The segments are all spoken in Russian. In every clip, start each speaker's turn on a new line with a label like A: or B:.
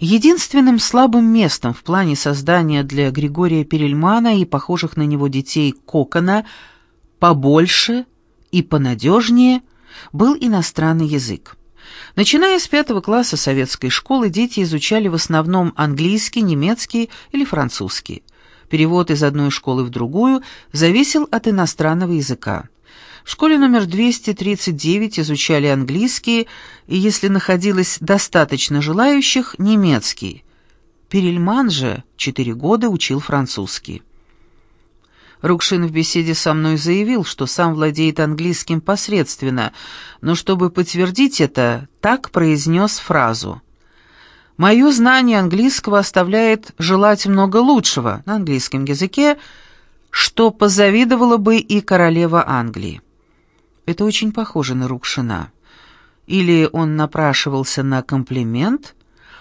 A: Единственным слабым местом в плане создания для Григория Перельмана и похожих на него детей Кокона побольше и понадежнее был иностранный язык. Начиная с пятого класса советской школы дети изучали в основном английский, немецкий или французский. Перевод из одной школы в другую зависел от иностранного языка. В школе номер 239 изучали английский, и если находилось достаточно желающих, немецкий. Перельман же четыре года учил французский. Рукшин в беседе со мной заявил, что сам владеет английским посредственно, но чтобы подтвердить это, так произнес фразу. «Мое знание английского оставляет желать много лучшего на английском языке, что позавидовала бы и королева Англии». Это очень похоже на Рукшина. Или он напрашивался на комплимент,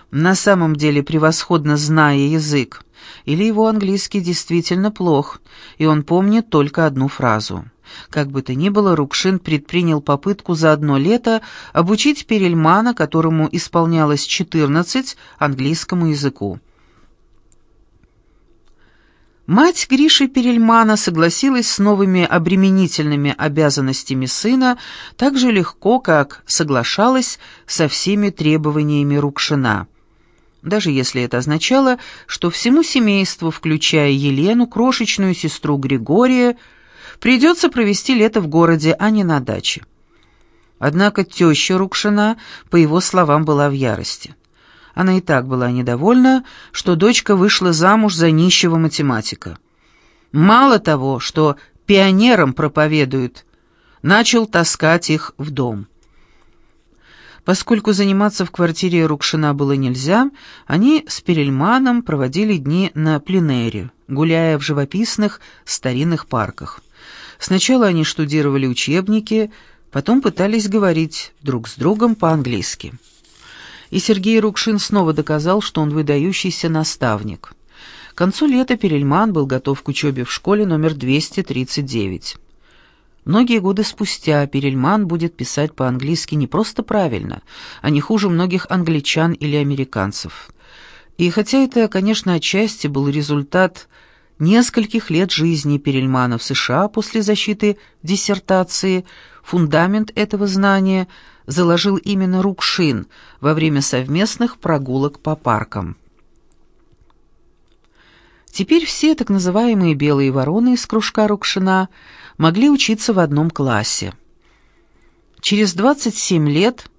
A: на самом деле превосходно зная язык, или его английский действительно плох, и он помнит только одну фразу. Как бы то ни было, Рукшин предпринял попытку за одно лето обучить Перельмана, которому исполнялось 14, английскому языку. Мать Гриши Перельмана согласилась с новыми обременительными обязанностями сына так же легко, как соглашалась со всеми требованиями Рукшина. Даже если это означало, что всему семейству, включая Елену, крошечную сестру Григория, придется провести лето в городе, а не на даче. Однако теща Рукшина, по его словам, была в ярости. Она и так была недовольна, что дочка вышла замуж за нищего математика. Мало того, что пионерам проповедует, начал таскать их в дом. Поскольку заниматься в квартире Рукшина было нельзя, они с Перельманом проводили дни на пленэре, гуляя в живописных старинных парках. Сначала они штудировали учебники, потом пытались говорить друг с другом по-английски и Сергей Рукшин снова доказал, что он выдающийся наставник. К концу лета Перельман был готов к учебе в школе номер 239. Многие годы спустя Перельман будет писать по-английски не просто правильно, а не хуже многих англичан или американцев. И хотя это, конечно, отчасти был результат нескольких лет жизни Перельмана в США после защиты диссертации, фундамент этого знания – заложил именно Рукшин во время совместных прогулок по паркам. Теперь все так называемые белые вороны из кружка Рукшина могли учиться в одном классе. Через 27 лет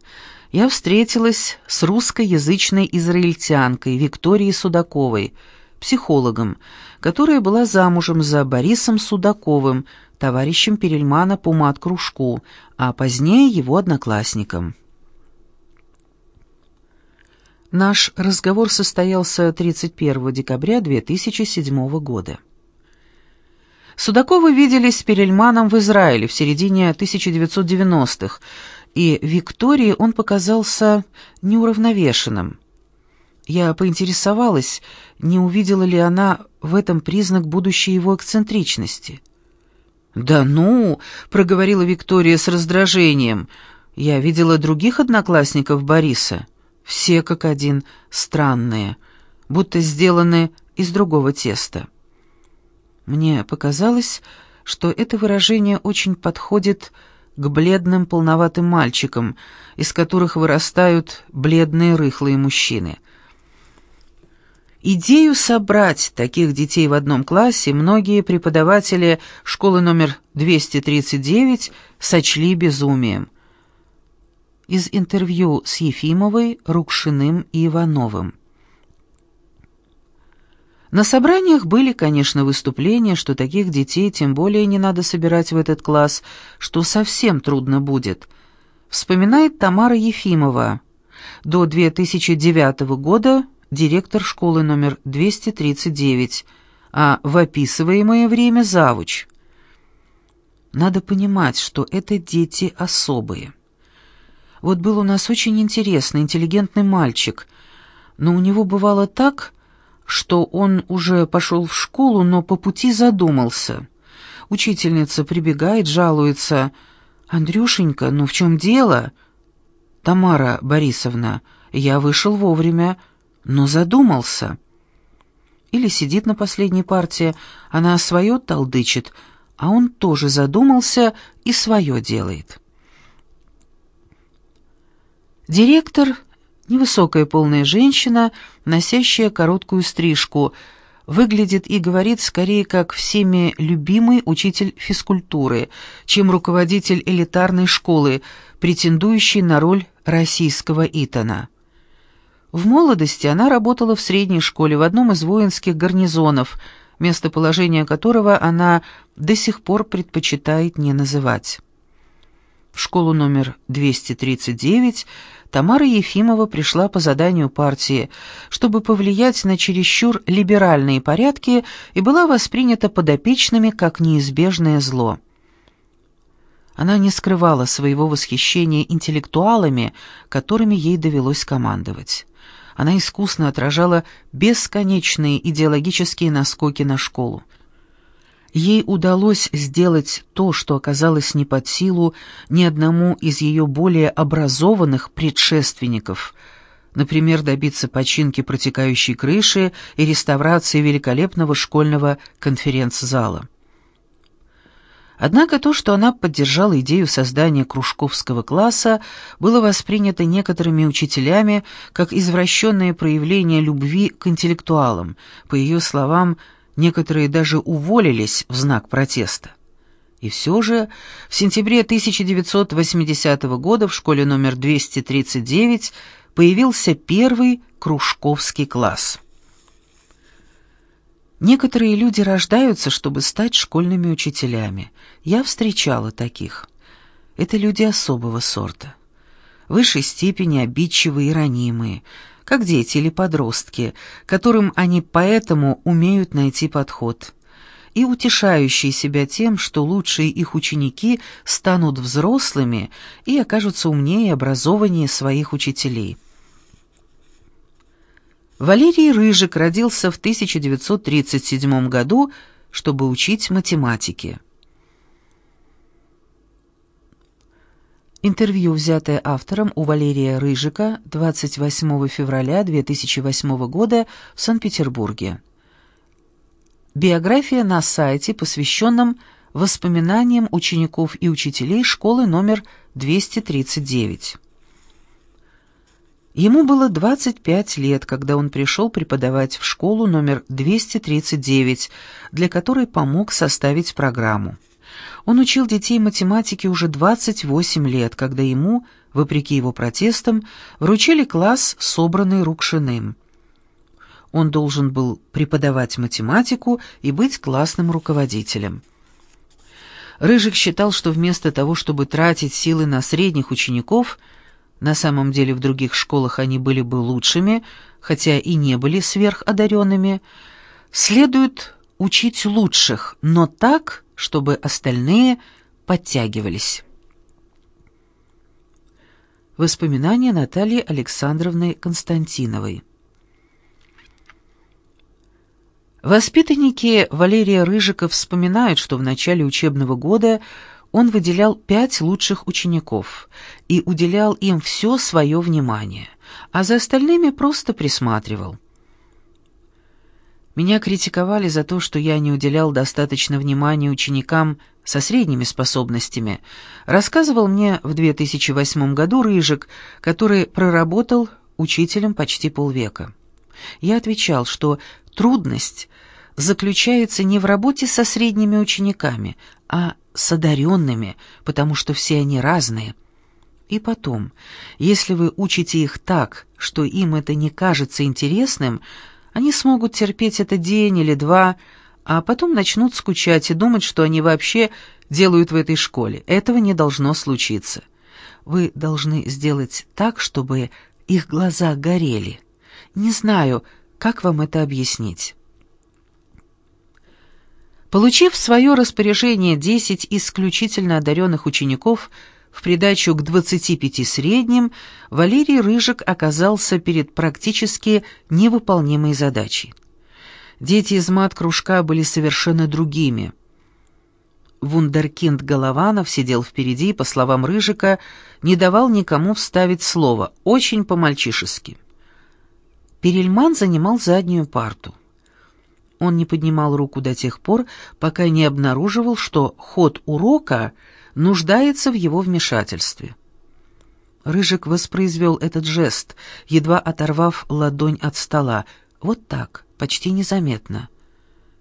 A: я встретилась с русскоязычной израильтянкой Викторией Судаковой, психологом, которая была замужем за Борисом Судаковым, товарищем Перельмана по мат-кружку, а позднее его одноклассником. Наш разговор состоялся 31 декабря 2007 года. Судаковы виделись с Перельманом в Израиле в середине 1990-х, и Виктории он показался неуравновешенным. Я поинтересовалась, не увидела ли она в этом признак будущей его эксцентричности. «Да ну!» — проговорила Виктория с раздражением. «Я видела других одноклассников Бориса. Все как один странные, будто сделаны из другого теста». Мне показалось, что это выражение очень подходит к бледным полноватым мальчикам, из которых вырастают бледные рыхлые мужчины — Идею собрать таких детей в одном классе многие преподаватели школы номер 239 сочли безумием. Из интервью с Ефимовой, Рукшиным и Ивановым. На собраниях были, конечно, выступления, что таких детей тем более не надо собирать в этот класс, что совсем трудно будет. Вспоминает Тамара Ефимова. До 2009 года директор школы номер 239, а в описываемое время завуч. Надо понимать, что это дети особые. Вот был у нас очень интересный, интеллигентный мальчик, но у него бывало так, что он уже пошел в школу, но по пути задумался. Учительница прибегает, жалуется. «Андрюшенька, ну в чем дело?» «Тамара Борисовна, я вышел вовремя. Но задумался. Или сидит на последней партии, она свое толдычит, а он тоже задумался и свое делает. Директор — невысокая полная женщина, носящая короткую стрижку, выглядит и говорит скорее как всеми любимый учитель физкультуры, чем руководитель элитарной школы, претендующий на роль российского Итана. В молодости она работала в средней школе в одном из воинских гарнизонов, местоположение которого она до сих пор предпочитает не называть. В школу номер 239 Тамара Ефимова пришла по заданию партии, чтобы повлиять на чересчур либеральные порядки и была воспринята подопечными как неизбежное зло. Она не скрывала своего восхищения интеллектуалами, которыми ей довелось командовать. Она искусно отражала бесконечные идеологические наскоки на школу. Ей удалось сделать то, что оказалось не под силу ни одному из ее более образованных предшественников, например, добиться починки протекающей крыши и реставрации великолепного школьного конференц-зала. Однако то, что она поддержала идею создания кружковского класса, было воспринято некоторыми учителями как извращенное проявление любви к интеллектуалам. По ее словам, некоторые даже уволились в знак протеста. И все же в сентябре 1980 года в школе номер 239 появился первый кружковский класс. Некоторые люди рождаются, чтобы стать школьными учителями. Я встречала таких. Это люди особого сорта. Высшей степени обидчивые и ранимые, как дети или подростки, которым они поэтому умеют найти подход. И утешающие себя тем, что лучшие их ученики станут взрослыми и окажутся умнее и образованнее своих учителей. Валерий Рыжик родился в 1937 году, чтобы учить математике. Интервью, взятое автором у Валерия Рыжика 28 февраля 2008 года в Санкт-Петербурге. Биография на сайте, посвященном воспоминаниям учеников и учителей школы номер 239. Ему было 25 лет, когда он пришел преподавать в школу номер 239, для которой помог составить программу. Он учил детей математике уже 28 лет, когда ему, вопреки его протестам, вручили класс, собранный Рукшиным. Он должен был преподавать математику и быть классным руководителем. Рыжик считал, что вместо того, чтобы тратить силы на средних учеников – на самом деле в других школах они были бы лучшими, хотя и не были сверходаренными. Следует учить лучших, но так, чтобы остальные подтягивались. Воспоминания Натальи Александровны Константиновой Воспитанники Валерия Рыжика вспоминают, что в начале учебного года он выделял пять лучших учеников и уделял им все свое внимание, а за остальными просто присматривал. Меня критиковали за то, что я не уделял достаточно внимания ученикам со средними способностями, рассказывал мне в 2008 году Рыжик, который проработал учителем почти полвека. Я отвечал, что трудность заключается не в работе со средними учениками, а с одаренными, потому что все они разные. И потом, если вы учите их так, что им это не кажется интересным, они смогут терпеть это день или два, а потом начнут скучать и думать, что они вообще делают в этой школе. Этого не должно случиться. Вы должны сделать так, чтобы их глаза горели. Не знаю, как вам это объяснить. Получив в свое распоряжение 10 исключительно одаренных учеников в придачу к 25 средним, Валерий Рыжик оказался перед практически невыполнимой задачей. Дети из мат-кружка были совершенно другими. Вундеркинд Голованов сидел впереди, по словам Рыжика, не давал никому вставить слово, очень по-мальчишески. Перельман занимал заднюю парту. Он не поднимал руку до тех пор, пока не обнаруживал, что ход урока нуждается в его вмешательстве. Рыжик воспроизвел этот жест, едва оторвав ладонь от стола. Вот так, почти незаметно.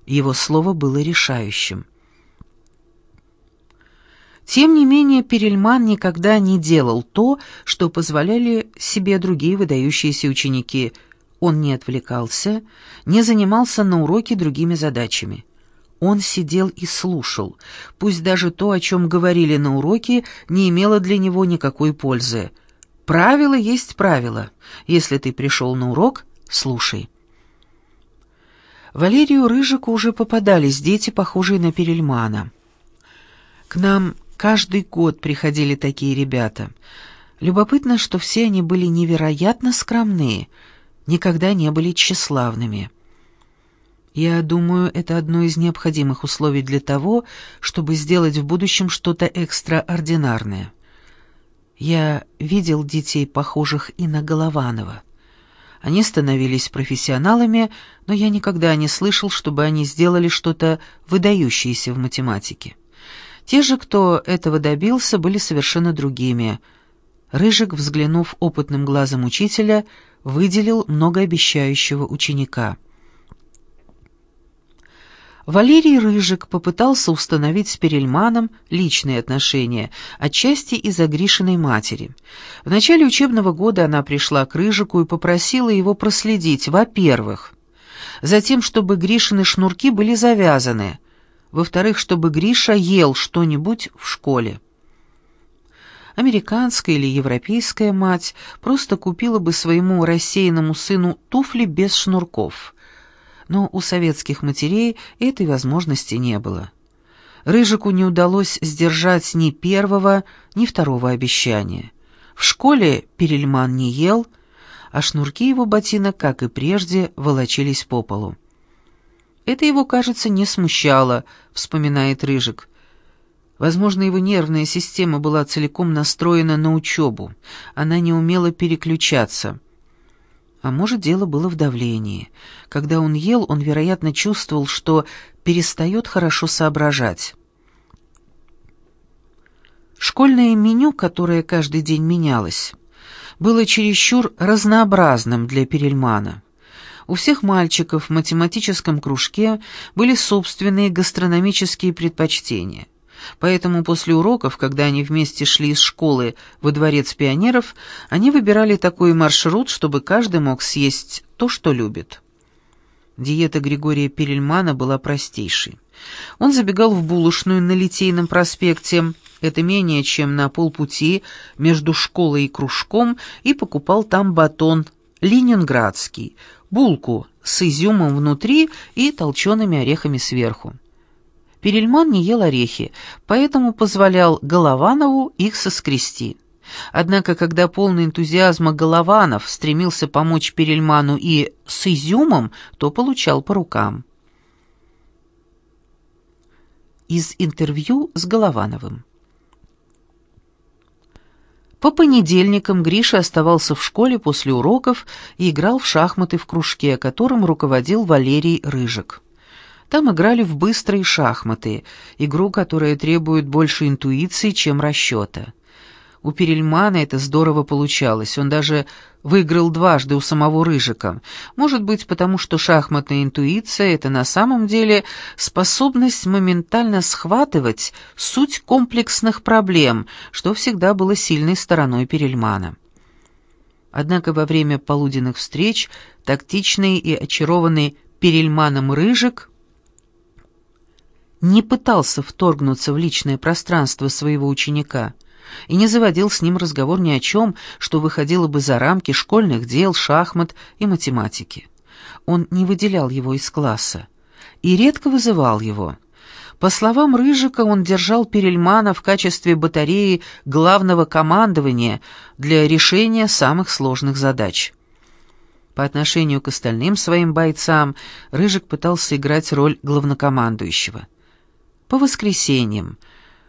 A: Его слово было решающим. Тем не менее, Перельман никогда не делал то, что позволяли себе другие выдающиеся ученики. Он не отвлекался, не занимался на уроке другими задачами. Он сидел и слушал, пусть даже то, о чем говорили на уроке, не имело для него никакой пользы. Правило есть правило. Если ты пришел на урок, слушай. Валерию Рыжику уже попадались дети, похожие на Перельмана. К нам каждый год приходили такие ребята. Любопытно, что все они были невероятно скромные, никогда не были тщеславными. Я думаю, это одно из необходимых условий для того, чтобы сделать в будущем что-то экстраординарное. Я видел детей, похожих и на Голованова. Они становились профессионалами, но я никогда не слышал, чтобы они сделали что-то выдающееся в математике. Те же, кто этого добился, были совершенно другими. Рыжик, взглянув опытным глазом учителя, выделил многообещающего ученика — Валерий Рыжик попытался установить с Перельманом личные отношения, отчасти из-за Гришиной матери. В начале учебного года она пришла к Рыжику и попросила его проследить, во-первых, за тем, чтобы Гришины шнурки были завязаны, во-вторых, чтобы Гриша ел что-нибудь в школе. Американская или европейская мать просто купила бы своему рассеянному сыну туфли без шнурков – но у советских матерей этой возможности не было. Рыжику не удалось сдержать ни первого, ни второго обещания. В школе Перельман не ел, а шнурки его ботинок, как и прежде, волочились по полу. Это его, кажется, не смущало, вспоминает Рыжик. Возможно, его нервная система была целиком настроена на учебу. Она не умела переключаться. А может, дело было в давлении. Когда он ел, он, вероятно, чувствовал, что перестает хорошо соображать. Школьное меню, которое каждый день менялось, было чересчур разнообразным для Перельмана. У всех мальчиков в математическом кружке были собственные гастрономические предпочтения – Поэтому после уроков, когда они вместе шли из школы во дворец пионеров, они выбирали такой маршрут, чтобы каждый мог съесть то, что любит. Диета Григория Перельмана была простейшей. Он забегал в булочную на Литейном проспекте, это менее чем на полпути между школой и кружком, и покупал там батон ленинградский, булку с изюмом внутри и толчеными орехами сверху. Перельман не ел орехи, поэтому позволял Голованову их соскрести. Однако, когда полный энтузиазма Голованов стремился помочь Перельману и с изюмом, то получал по рукам. Из интервью с Головановым. По понедельникам Гриша оставался в школе после уроков и играл в шахматы в кружке, которым руководил Валерий Рыжик. Там играли в быстрые шахматы, игру, которая требует больше интуиции, чем расчета. У Перельмана это здорово получалось, он даже выиграл дважды у самого Рыжика. Может быть, потому что шахматная интуиция — это на самом деле способность моментально схватывать суть комплексных проблем, что всегда было сильной стороной Перельмана. Однако во время полуденных встреч тактичный и очарованный Перельманом Рыжик не пытался вторгнуться в личное пространство своего ученика и не заводил с ним разговор ни о чем, что выходило бы за рамки школьных дел, шахмат и математики. Он не выделял его из класса и редко вызывал его. По словам Рыжика, он держал Перельмана в качестве батареи главного командования для решения самых сложных задач. По отношению к остальным своим бойцам Рыжик пытался играть роль главнокомандующего – по воскресеньям.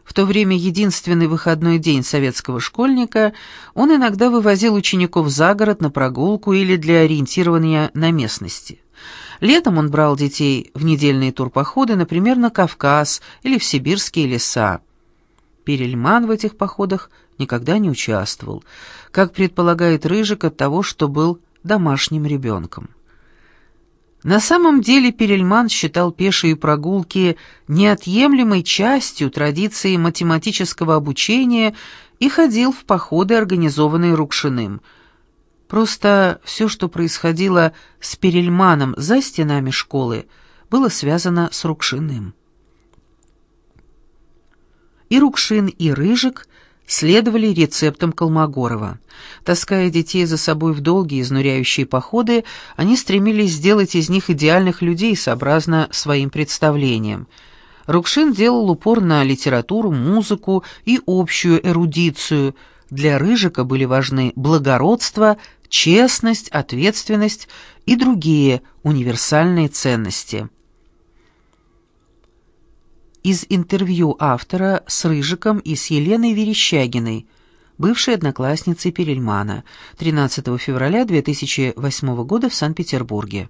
A: В то время единственный выходной день советского школьника он иногда вывозил учеников за город на прогулку или для ориентирования на местности. Летом он брал детей в недельные турпоходы, например, на Кавказ или в сибирские леса. Перельман в этих походах никогда не участвовал, как предполагает Рыжик от того, что был домашним ребенком. На самом деле Перельман считал пешие прогулки неотъемлемой частью традиции математического обучения и ходил в походы, организованные Рукшиным. Просто все, что происходило с Перельманом за стенами школы, было связано с Рукшиным. И Рукшин, и Рыжик следовали рецептам Колмогорова. Таская детей за собой в долгие изнуряющие походы, они стремились сделать из них идеальных людей сообразно своим представлениям. Рукшин делал упор на литературу, музыку и общую эрудицию. Для Рыжика были важны благородство, честность, ответственность и другие универсальные ценности из интервью автора с Рыжиком и с Еленой Верещагиной, бывшей одноклассницей Перельмана, 13 февраля 2008 года в Санкт-Петербурге.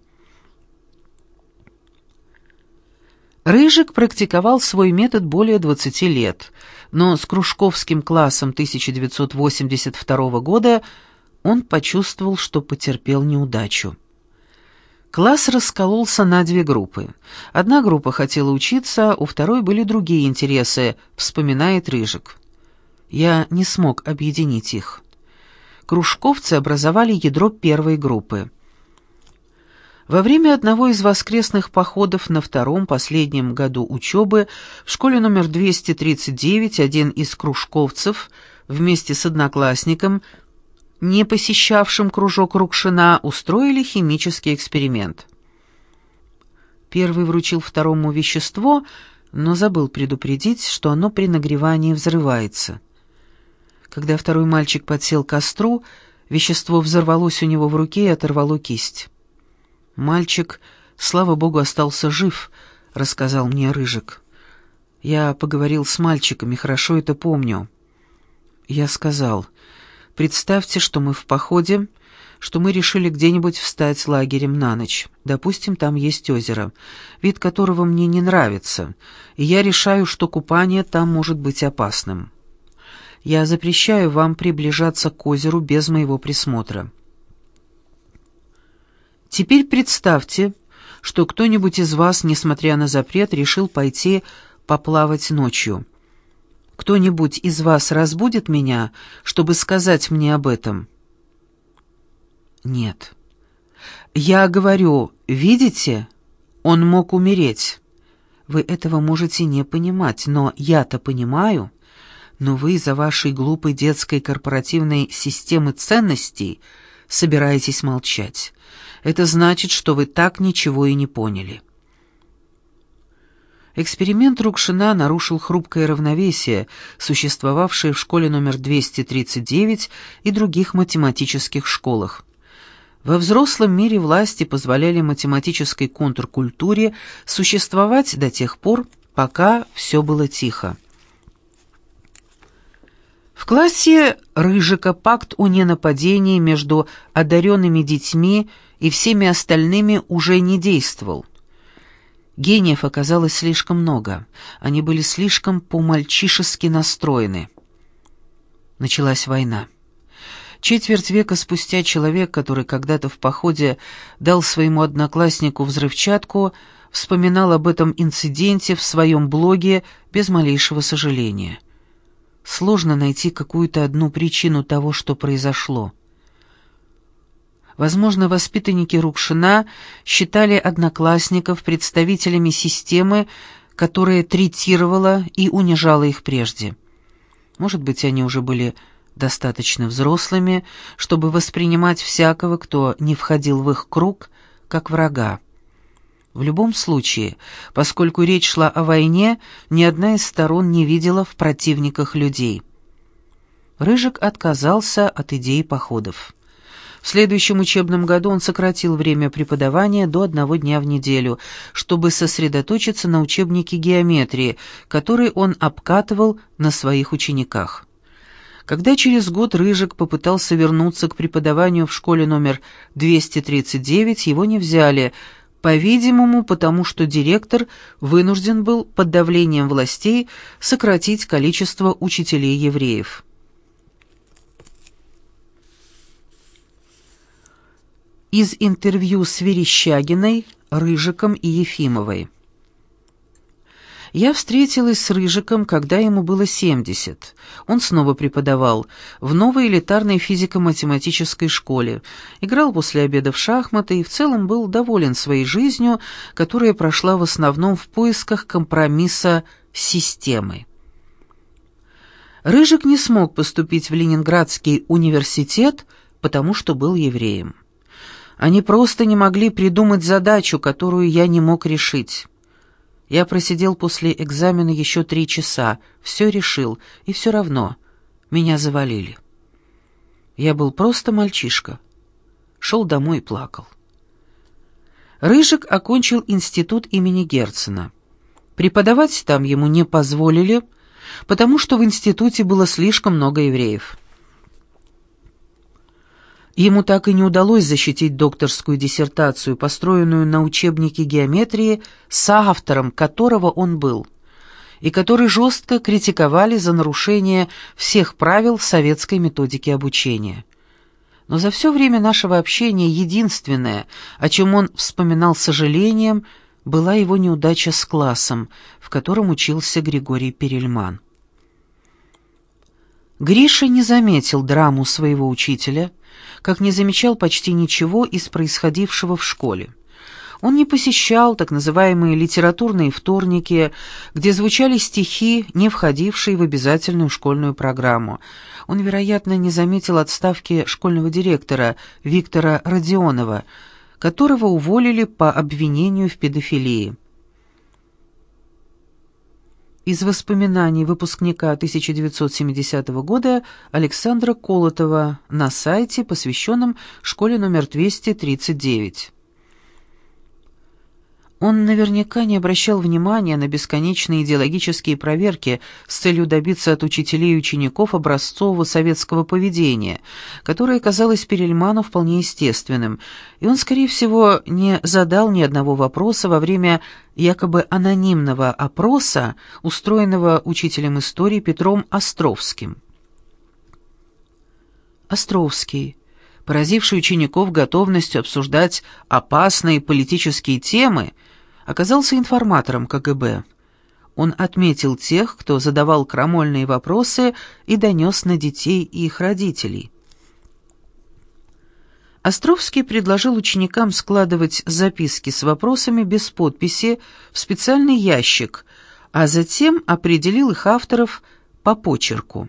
A: Рыжик практиковал свой метод более 20 лет, но с кружковским классом 1982 года он почувствовал, что потерпел неудачу. Класс раскололся на две группы. Одна группа хотела учиться, у второй были другие интересы, вспоминает Рыжик. Я не смог объединить их. Кружковцы образовали ядро первой группы. Во время одного из воскресных походов на втором последнем году учебы в школе номер 239 один из кружковцев вместе с одноклассником не посещавшим кружок Рукшина, устроили химический эксперимент. Первый вручил второму вещество, но забыл предупредить, что оно при нагревании взрывается. Когда второй мальчик подсел к костру, вещество взорвалось у него в руке и оторвало кисть. «Мальчик, слава богу, остался жив», — рассказал мне Рыжик. «Я поговорил с мальчиками, хорошо это помню». Я сказал... Представьте, что мы в походе, что мы решили где-нибудь встать лагерем на ночь. Допустим, там есть озеро, вид которого мне не нравится, и я решаю, что купание там может быть опасным. Я запрещаю вам приближаться к озеру без моего присмотра. Теперь представьте, что кто-нибудь из вас, несмотря на запрет, решил пойти поплавать ночью. Кто-нибудь из вас разбудит меня, чтобы сказать мне об этом? Нет. Я говорю, видите, он мог умереть. Вы этого можете не понимать, но я-то понимаю. Но вы из-за вашей глупой детской корпоративной системы ценностей собираетесь молчать. Это значит, что вы так ничего и не поняли. Эксперимент Рукшина нарушил хрупкое равновесие, существовавшее в школе номер 239 и других математических школах. Во взрослом мире власти позволяли математической контркультуре существовать до тех пор, пока все было тихо. В классе Рыжика пакт о ненападении между одаренными детьми и всеми остальными уже не действовал. Гениев оказалось слишком много. Они были слишком по-мальчишески настроены. Началась война. Четверть века спустя человек, который когда-то в походе дал своему однокласснику взрывчатку, вспоминал об этом инциденте в своем блоге без малейшего сожаления. Сложно найти какую-то одну причину того, что произошло. Возможно, воспитанники Рукшина считали одноклассников представителями системы, которая третировала и унижала их прежде. Может быть, они уже были достаточно взрослыми, чтобы воспринимать всякого, кто не входил в их круг, как врага. В любом случае, поскольку речь шла о войне, ни одна из сторон не видела в противниках людей. Рыжик отказался от идеи походов. В следующем учебном году он сократил время преподавания до одного дня в неделю, чтобы сосредоточиться на учебнике геометрии, который он обкатывал на своих учениках. Когда через год Рыжик попытался вернуться к преподаванию в школе номер 239, его не взяли, по-видимому, потому что директор вынужден был под давлением властей сократить количество учителей-евреев. Из интервью с Верещагиной, Рыжиком и Ефимовой. Я встретилась с Рыжиком, когда ему было 70. Он снова преподавал в новой элитарной физико-математической школе, играл после обеда в шахматы и в целом был доволен своей жизнью, которая прошла в основном в поисках компромисса системы. Рыжик не смог поступить в Ленинградский университет, потому что был евреем. Они просто не могли придумать задачу, которую я не мог решить. Я просидел после экзамена еще три часа, все решил, и все равно меня завалили. Я был просто мальчишка. Шел домой и плакал. Рыжик окончил институт имени Герцена. Преподавать там ему не позволили, потому что в институте было слишком много евреев. Ему так и не удалось защитить докторскую диссертацию, построенную на учебнике геометрии, с автором которого он был, и который жестко критиковали за нарушение всех правил советской методики обучения. Но за все время нашего общения единственное, о чем он вспоминал с сожалением, была его неудача с классом, в котором учился Григорий Перельман. Гриша не заметил драму своего учителя – как не замечал почти ничего из происходившего в школе. Он не посещал так называемые литературные вторники, где звучали стихи, не входившие в обязательную школьную программу. Он, вероятно, не заметил отставки школьного директора Виктора Родионова, которого уволили по обвинению в педофилии. Из воспоминаний выпускника 1970 года Александра Колотова на сайте, посвященном школе номер 239. Он наверняка не обращал внимания на бесконечные идеологические проверки с целью добиться от учителей и учеников образцового советского поведения, которое казалось Перельману вполне естественным, и он, скорее всего, не задал ни одного вопроса во время якобы анонимного опроса, устроенного учителем истории Петром Островским. Островский поразивший учеников готовностью обсуждать опасные политические темы, оказался информатором КГБ. Он отметил тех, кто задавал крамольные вопросы и донес на детей и их родителей. Островский предложил ученикам складывать записки с вопросами без подписи в специальный ящик, а затем определил их авторов по почерку.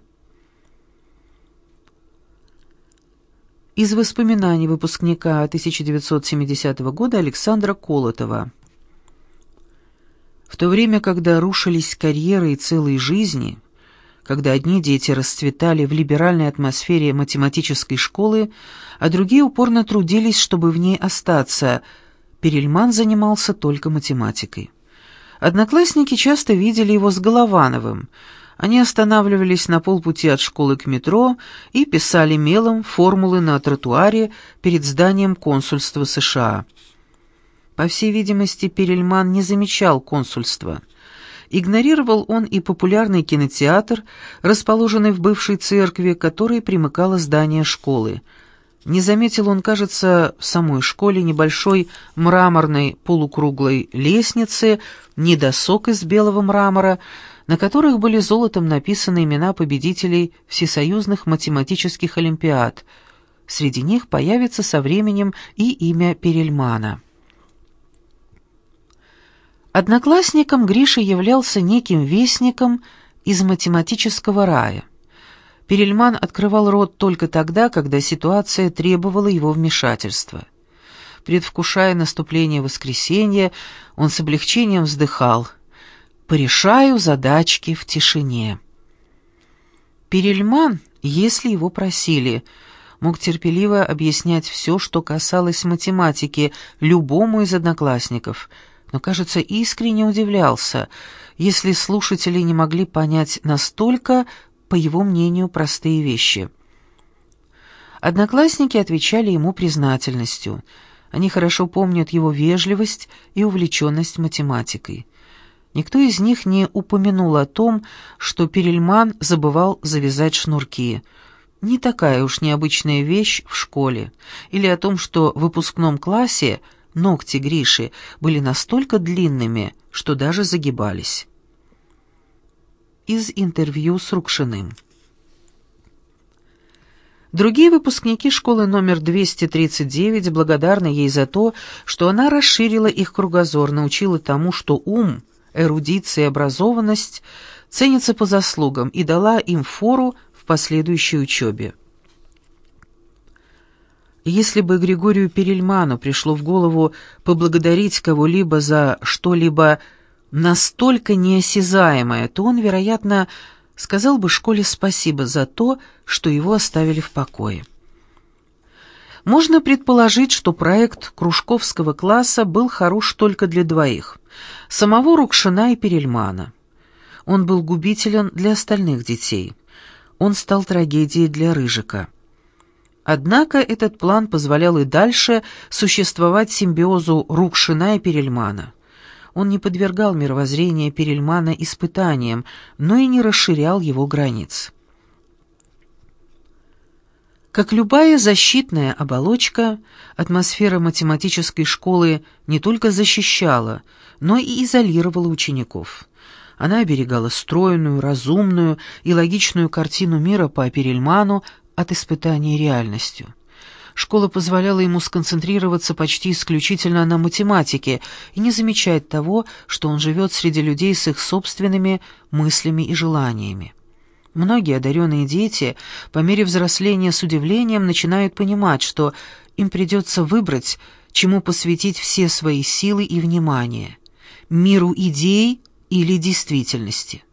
A: Из воспоминаний выпускника 1970 года Александра Колотова. В то время, когда рушились карьеры и целые жизни, когда одни дети расцветали в либеральной атмосфере математической школы, а другие упорно трудились, чтобы в ней остаться, Перельман занимался только математикой. Одноклассники часто видели его с Головановым – они останавливались на полпути от школы к метро и писали мелом формулы на тротуаре перед зданием консульства США. По всей видимости, Перельман не замечал консульства. Игнорировал он и популярный кинотеатр, расположенный в бывшей церкви, которой примыкало здание школы. Не заметил он, кажется, в самой школе небольшой мраморной полукруглой лестницы, недосок из белого мрамора, на которых были золотом написаны имена победителей всесоюзных математических олимпиад. Среди них появится со временем и имя Перельмана. Одноклассником Гриша являлся неким вестником из математического рая. Перельман открывал рот только тогда, когда ситуация требовала его вмешательства. Предвкушая наступление воскресенья, он с облегчением вздыхал – порешаю задачки в тишине. Перельман, если его просили, мог терпеливо объяснять все, что касалось математики, любому из одноклассников, но, кажется, искренне удивлялся, если слушатели не могли понять настолько, по его мнению, простые вещи. Одноклассники отвечали ему признательностью. Они хорошо помнят его вежливость и увлеченность математикой. Никто из них не упомянул о том, что Перельман забывал завязать шнурки. Не такая уж необычная вещь в школе. Или о том, что в выпускном классе ногти Гриши были настолько длинными, что даже загибались. Из интервью с Рукшиным. Другие выпускники школы номер 239 благодарны ей за то, что она расширила их кругозор, научила тому, что ум, эрудиция и образованность ценятся по заслугам и дала им фору в последующей учебе. Если бы Григорию Перельману пришло в голову поблагодарить кого-либо за что-либо настолько неосязаемое, то он, вероятно, сказал бы школе спасибо за то, что его оставили в покое. Можно предположить, что проект кружковского класса был хорош только для двоих – самого Рукшина и Перельмана. Он был губителен для остальных детей. Он стал трагедией для Рыжика. Однако этот план позволял и дальше существовать симбиозу Рукшина и Перельмана. Он не подвергал мировоззрение Перельмана испытаниям, но и не расширял его границ. Как любая защитная оболочка, атмосфера математической школы не только защищала, но и изолировала учеников. Она оберегала стройную, разумную и логичную картину мира по Перельману от испытания реальностью. Школа позволяла ему сконцентрироваться почти исключительно на математике и не замечать того, что он живет среди людей с их собственными мыслями и желаниями. Многие одаренные дети по мере взросления с удивлением начинают понимать, что им придется выбрать, чему посвятить все свои силы и внимание – миру идей или действительности.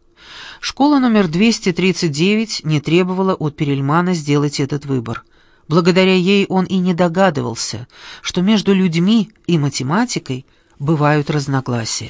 A: Школа номер 239 не требовала от Перельмана сделать этот выбор – Благодаря ей он и не догадывался, что между людьми и математикой бывают разногласия.